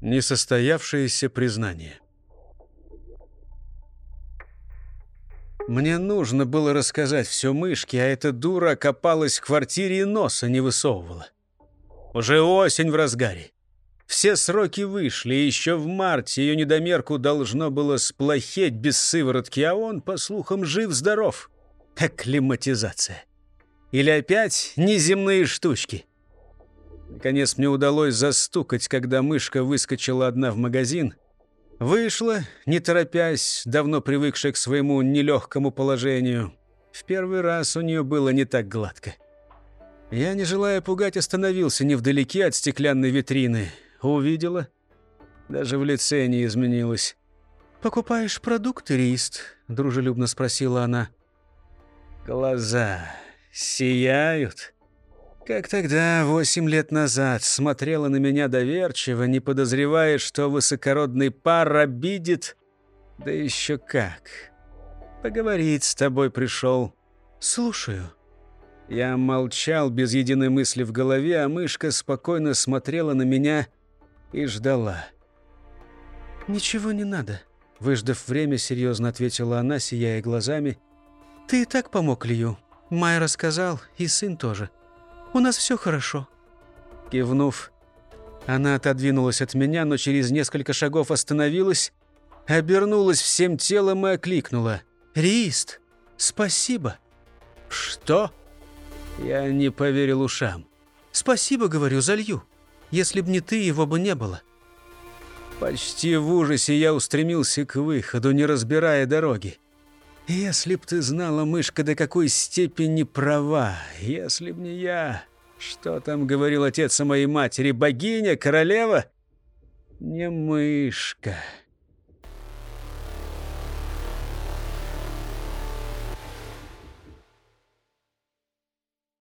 Несостоявшееся признание. Мне нужно было рассказать все мышке, а эта дура копалась в квартире и носа не высовывала. Уже осень в разгаре. Все сроки вышли, и еще в марте ее недомерку должно было сплохеть без сыворотки, а он, по слухам, жив-здоров. Акклиматизация. Или опять неземные штучки. Наконец мне удалось застукать, когда мышка выскочила одна в магазин. Вышла, не торопясь, давно привыкшая к своему нелегкому положению. В первый раз у нее было не так гладко. Я, не желая пугать, остановился невдалеке от стеклянной витрины. Увидела. Даже в лице не изменилось. «Покупаешь продукты, Рист?» — дружелюбно спросила она. «Глаза сияют?» Как тогда, восемь лет назад, смотрела на меня доверчиво, не подозревая, что высокородный пар обидит. Да еще как. Поговорить с тобой пришел. Слушаю. Я молчал без единой мысли в голове, а мышка спокойно смотрела на меня и ждала. «Ничего не надо», — выждав время, серьезно ответила она, сияя глазами. «Ты и так помог Лью. Май рассказал, и сын тоже. У нас все хорошо». Кивнув, она отодвинулась от меня, но через несколько шагов остановилась, обернулась всем телом и окликнула. «Рист, спасибо!» «Что?» Я не поверил ушам. «Спасибо, говорю, залью. Если б не ты, его бы не было». Почти в ужасе я устремился к выходу, не разбирая дороги. Если б ты знала, мышка, до какой степени права. Если б не я... Что там говорил отец о моей матери? Богиня? Королева? Не мышка.